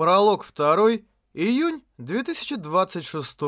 Пролог 2. Июнь 2026.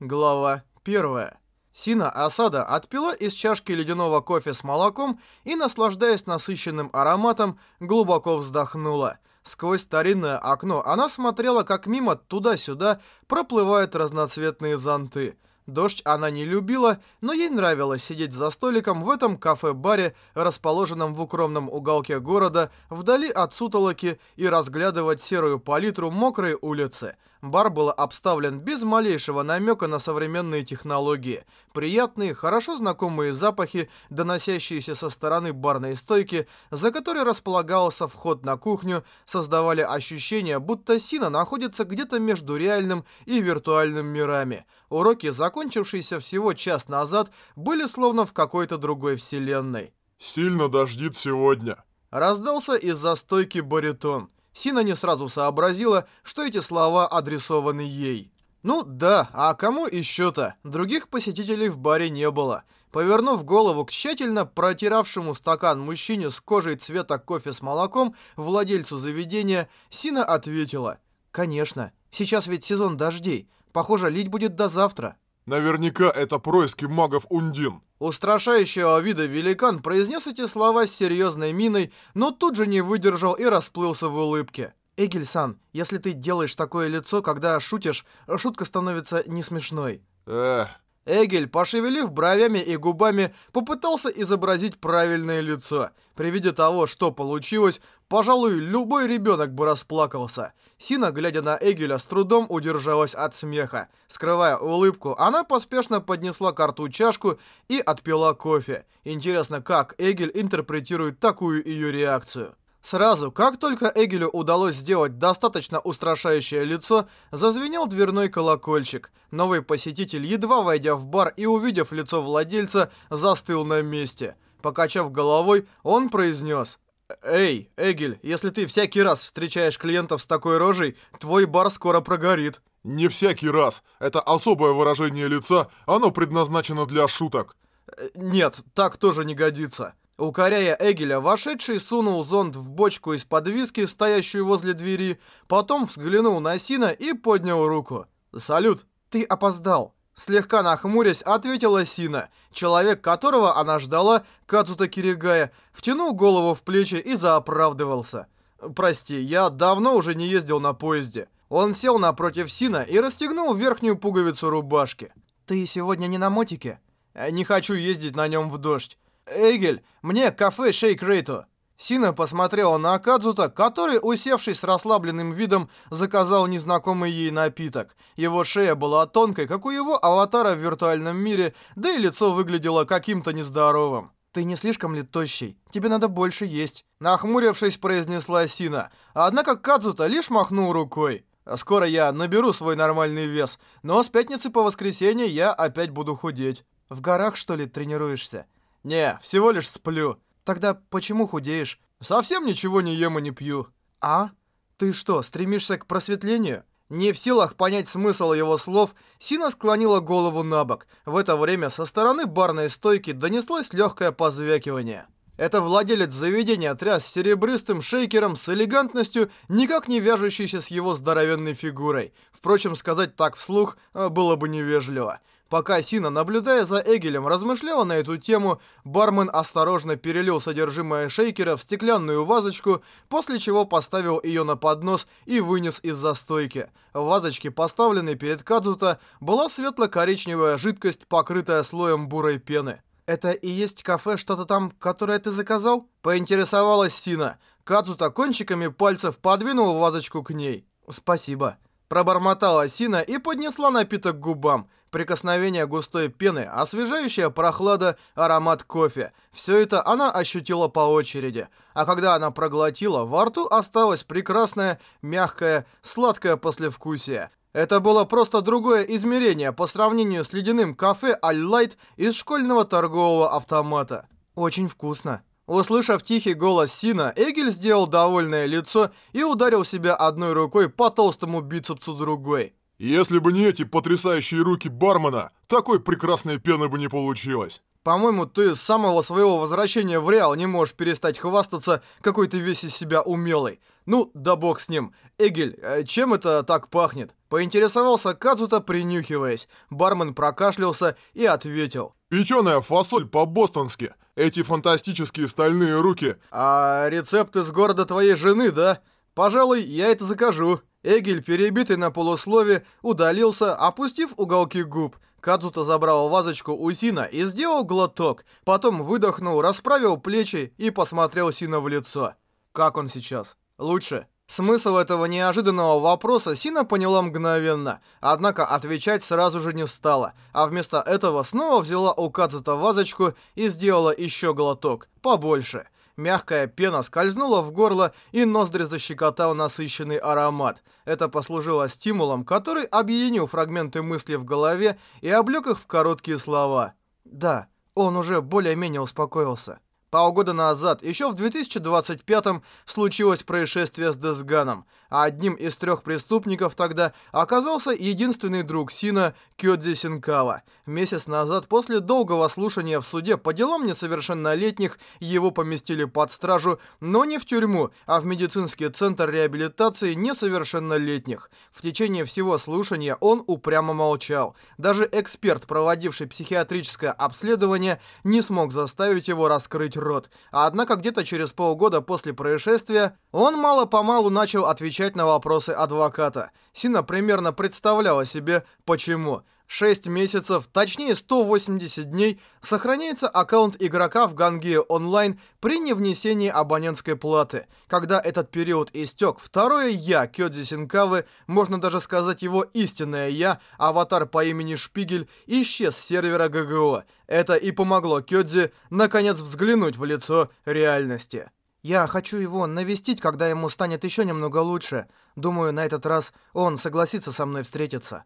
Глава 1. Сина Асада отпила из чашки ледяного кофе с молоком и, наслаждаясь насыщенным ароматом, глубоко вздохнула. Сквозь старинное окно она смотрела, как мимо туда-сюда проплывают разноцветные зонты. Дождь она не любила, но ей нравилось сидеть за столиком в этом кафе-баре, расположенном в укромном уголке города, вдали от сутолоки, и разглядывать серую палитру мокрой улицы. Бар был обставлен без малейшего намека на современные технологии. Приятные, хорошо знакомые запахи, доносящиеся со стороны барной стойки, за которой располагался вход на кухню, создавали ощущение, будто Сина находится где-то между реальным и виртуальным мирами. Уроки, закончившиеся всего час назад, были словно в какой-то другой вселенной. «Сильно дождит сегодня». Раздался из-за стойки баритон. Сина не сразу сообразила, что эти слова адресованы ей. Ну да, а кому еще-то? Других посетителей в баре не было. Повернув голову к тщательно протиравшему стакан мужчине с кожей цвета кофе с молоком, владельцу заведения, Сина ответила. «Конечно, сейчас ведь сезон дождей. Похоже, лить будет до завтра». Наверняка это происки магов Ундин. Устрашающего вида великан произнес эти слова с серьезной миной, но тут же не выдержал и расплылся в улыбке. «Эгельсан, если ты делаешь такое лицо, когда шутишь, шутка становится не смешной». Эх, Эгель, пошевелив бровями и губами, попытался изобразить правильное лицо. При виде того, что получилось, пожалуй, любой ребенок бы расплакался. Сина, глядя на Эгеля, с трудом удержалась от смеха. Скрывая улыбку, она поспешно поднесла к рту чашку и отпила кофе. Интересно, как Эгель интерпретирует такую ее реакцию. Сразу, как только Эгелю удалось сделать достаточно устрашающее лицо, зазвенел дверной колокольчик. Новый посетитель, едва войдя в бар и увидев лицо владельца, застыл на месте. Покачав головой, он произнес «Эй, Эгель, если ты всякий раз встречаешь клиентов с такой рожей, твой бар скоро прогорит». не всякий раз. Это особое выражение лица, оно предназначено для шуток. «Э, Нет, так тоже не годится. Укоряя Эгеля, вошедший сунул зонт в бочку из-под виски, стоящую возле двери, потом взглянул на Сина и поднял руку. «Салют, ты опоздал». Слегка нахмурясь, ответила Сина. Человек, которого она ждала, Кацута Киригая, втянул голову в плечи и заоправдывался. «Прости, я давно уже не ездил на поезде». Он сел напротив Сина и расстегнул верхнюю пуговицу рубашки. «Ты сегодня не на мотике?» «Э, «Не хочу ездить на нем в дождь». «Эгель, мне кафе Шейк Рейто». Сина посмотрела на Акадзута, который, усевшись с расслабленным видом, заказал незнакомый ей напиток. Его шея была тонкой, как у его аватара в виртуальном мире, да и лицо выглядело каким-то нездоровым. «Ты не слишком ли тощий? Тебе надо больше есть», — нахмурившись, произнесла Сина. Однако Кадзута лишь махнул рукой. «Скоро я наберу свой нормальный вес, но с пятницы по воскресенье я опять буду худеть». «В горах, что ли, тренируешься?» «Не, всего лишь сплю». «Тогда почему худеешь?» «Совсем ничего не ем и не пью». «А? Ты что, стремишься к просветлению?» Не в силах понять смысл его слов, Сина склонила голову на бок. В это время со стороны барной стойки донеслось легкое позвякивание. Это владелец заведения тряс серебристым шейкером с элегантностью, никак не вяжущейся с его здоровенной фигурой. Впрочем, сказать так вслух э, было бы невежливо. Пока Сина, наблюдая за Эгелем, размышляла на эту тему, бармен осторожно перелил содержимое шейкера в стеклянную вазочку, после чего поставил ее на поднос и вынес из застойки. В вазочке, поставленной перед Кадзута, была светло-коричневая жидкость, покрытая слоем бурой пены. «Это и есть кафе что-то там, которое ты заказал?» Поинтересовалась Сина. Кадзута кончиками пальцев подвинул вазочку к ней. «Спасибо». Пробормотала Сина и поднесла напиток к губам. Прикосновение густой пены, освежающая прохлада, аромат кофе. Все это она ощутила по очереди. А когда она проглотила, во рту осталось прекрасное, мягкое, сладкое послевкусие. Это было просто другое измерение по сравнению с ледяным кафе «Аль-Лайт» из школьного торгового автомата. Очень вкусно. Услышав тихий голос Сина, Эгель сделал довольное лицо и ударил себя одной рукой по толстому бицепсу другой. Если бы не эти потрясающие руки бармена, такой прекрасной пены бы не получилось. По-моему, ты с самого своего возвращения в Реал не можешь перестать хвастаться, какой ты весь из себя умелый. Ну, да бог с ним. Эгель, э, чем это так пахнет? Поинтересовался Кадзута, принюхиваясь. Бармен прокашлялся и ответил. Печеная фасоль по-бостонски. Эти фантастические стальные руки. А рецепт из города твоей жены, да? Пожалуй, я это закажу. Эгель, перебитый на полуслове, удалился, опустив уголки губ. Кадзута забрал вазочку у Сина и сделал глоток. Потом выдохнул, расправил плечи и посмотрел Сина в лицо. Как он сейчас? Лучше? Смысл этого неожиданного вопроса Сина поняла мгновенно, однако отвечать сразу же не стала, а вместо этого снова взяла у Кадзута вазочку и сделала еще глоток, побольше. Мягкая пена скользнула в горло, и ноздри защекотал насыщенный аромат. Это послужило стимулом, который объединил фрагменты мысли в голове и облег их в короткие слова. Да, он уже более-менее успокоился. Полгода назад, еще в 2025-м, случилось происшествие с Десганом, а одним из трех преступников тогда оказался единственный друг Сина Кёдзи Синкава. Месяц назад, после долгого слушания в суде по делам несовершеннолетних, его поместили под стражу, но не в тюрьму, а в медицинский центр реабилитации несовершеннолетних. В течение всего слушания он упрямо молчал. Даже эксперт, проводивший психиатрическое обследование, не смог заставить его раскрыть рот. Однако где-то через полгода после происшествия он мало-помалу начал отвечать на вопросы адвоката. Сина примерно представляла себе, почему. 6 месяцев, точнее 180 дней, сохраняется аккаунт игрока в Ганге онлайн при невнесении абонентской платы. Когда этот период истек, второе «я» Кёдзи Синкавы, можно даже сказать его истинное «я», аватар по имени Шпигель, исчез с сервера ГГО. Это и помогло Кёдзи, наконец, взглянуть в лицо реальности. Я хочу его навестить, когда ему станет еще немного лучше. Думаю, на этот раз он согласится со мной встретиться.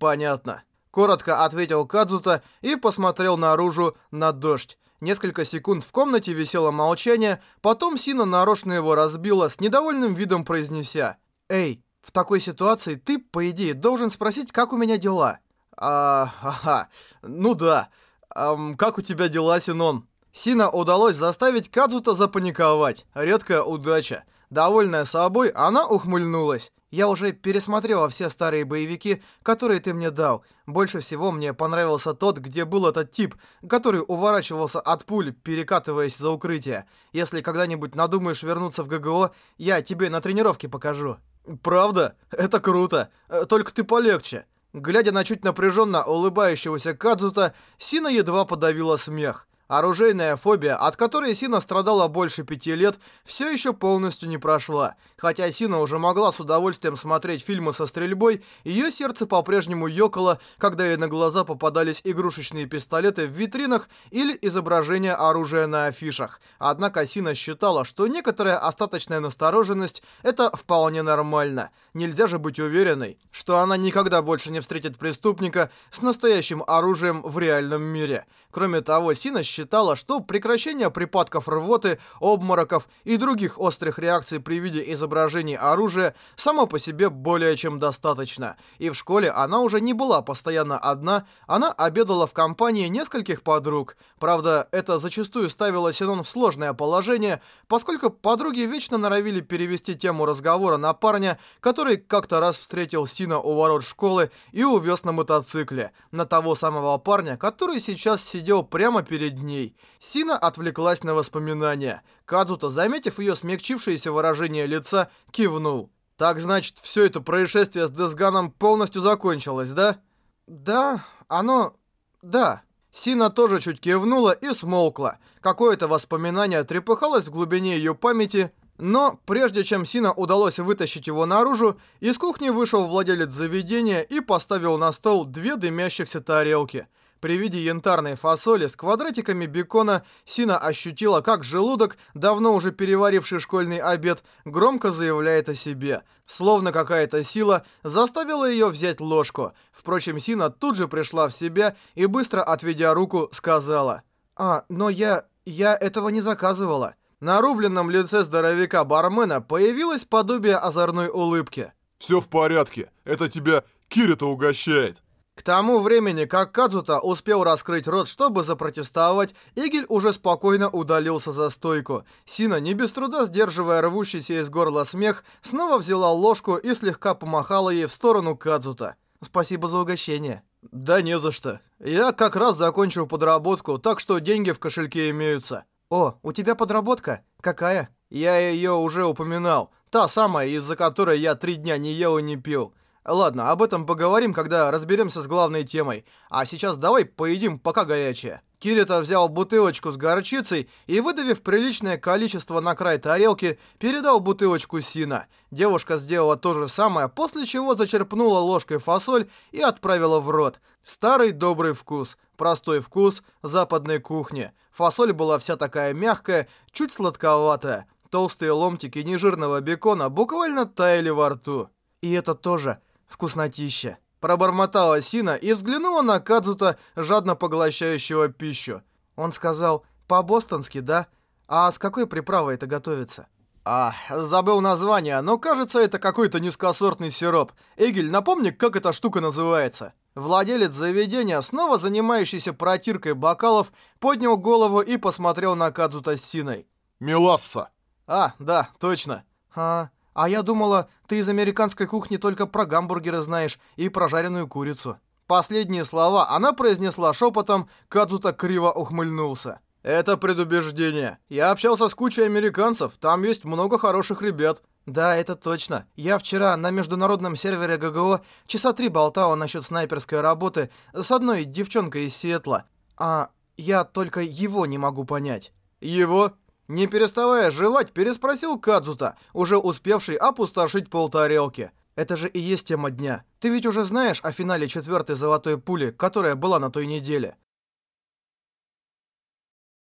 Понятно. Коротко ответил Кадзута и посмотрел наружу на дождь. Несколько секунд в комнате висело молчание, потом Сина нарочно его разбила, с недовольным видом произнеся. «Эй, в такой ситуации ты, по идее, должен спросить, как у меня дела». «А, ага, ну да. Ам, как у тебя дела, Синон?» Сина удалось заставить Кадзута запаниковать. Редкая удача. Довольная собой, она ухмыльнулась. Я уже пересмотрела все старые боевики, которые ты мне дал. Больше всего мне понравился тот, где был этот тип, который уворачивался от пуль, перекатываясь за укрытие. Если когда-нибудь надумаешь вернуться в ГГО, я тебе на тренировке покажу. Правда? Это круто. Э, только ты полегче. Глядя на чуть напряженно улыбающегося Кадзута, Сина едва подавила смех. Оружейная фобия, от которой Сина страдала больше пяти лет, все еще полностью не прошла. Хотя Сина уже могла с удовольствием смотреть фильмы со стрельбой, ее сердце по-прежнему ёкало, когда ей на глаза попадались игрушечные пистолеты в витринах или изображения оружия на афишах. Однако Сина считала, что некоторая остаточная настороженность – это вполне нормально. Нельзя же быть уверенной, что она никогда больше не встретит преступника с настоящим оружием в реальном мире. Кроме того, Сина считала, что прекращение припадков рвоты, обмороков и других острых реакций при виде изображений оружия само по себе более чем достаточно. И в школе она уже не была постоянно одна, она обедала в компании нескольких подруг. Правда, это зачастую ставило Синон в сложное положение, поскольку подруги вечно норовили перевести тему разговора на парня, который как-то раз встретил Сина у ворот школы и увез на мотоцикле, на того самого парня, который сейчас сидел прямо перед ней. Сина отвлеклась на воспоминания. Кадзута, заметив ее смягчившееся выражение лица, кивнул. «Так, значит, все это происшествие с Десганом полностью закончилось, да?» «Да, оно... да». Сина тоже чуть кивнула и смолкла. Какое-то воспоминание трепыхалось в глубине ее памяти, но прежде чем Сина удалось вытащить его наружу, из кухни вышел владелец заведения и поставил на стол две дымящихся тарелки. При виде янтарной фасоли с квадратиками бекона Сина ощутила, как желудок, давно уже переваривший школьный обед, громко заявляет о себе. Словно какая-то сила заставила ее взять ложку. Впрочем, Сина тут же пришла в себя и, быстро отведя руку, сказала. «А, но я... я этого не заказывала». На рубленном лице здоровяка-бармена появилось подобие озорной улыбки. «Все в порядке. Это тебя Кирита угощает». К тому времени, как Кадзута успел раскрыть рот, чтобы запротестовать, Игель уже спокойно удалился за стойку. Сина, не без труда сдерживая рвущийся из горла смех, снова взяла ложку и слегка помахала ей в сторону Кадзута. «Спасибо за угощение». «Да не за что. Я как раз закончил подработку, так что деньги в кошельке имеются». «О, у тебя подработка? Какая?» «Я ее уже упоминал. Та самая, из-за которой я три дня не ел и не пил». Ладно, об этом поговорим, когда разберемся с главной темой. А сейчас давай поедим, пока горячее. Кирита взял бутылочку с горчицей и, выдавив приличное количество на край тарелки, передал бутылочку Сина. Девушка сделала то же самое, после чего зачерпнула ложкой фасоль и отправила в рот. Старый добрый вкус, простой вкус западной кухни. Фасоль была вся такая мягкая, чуть сладковатая. Толстые ломтики нежирного бекона буквально таяли во рту. И это тоже Вкуснотища. Пробормотала Сина и взглянула на Кадзута, жадно поглощающего пищу. Он сказал, по-бостонски, да? А с какой приправой это готовится? А, забыл название, но кажется, это какой-то низкосортный сироп. Эгель, напомни, как эта штука называется? Владелец заведения, снова занимающийся протиркой бокалов, поднял голову и посмотрел на Кадзута с Синой. Меласса. А, да, точно. А, а я думала, ты из американской кухни только про гамбургеры знаешь и про жареную курицу». Последние слова она произнесла шепотом, Кадзута криво ухмыльнулся. «Это предубеждение. Я общался с кучей американцев, там есть много хороших ребят». «Да, это точно. Я вчера на международном сервере ГГО часа три болтала насчет снайперской работы с одной девчонкой из Сиэтла. А я только его не могу понять». «Его? Не переставая жевать, переспросил Кадзута, уже успевший опустошить полтарелки. Это же и есть тема дня. Ты ведь уже знаешь о финале четвертой золотой пули, которая была на той неделе.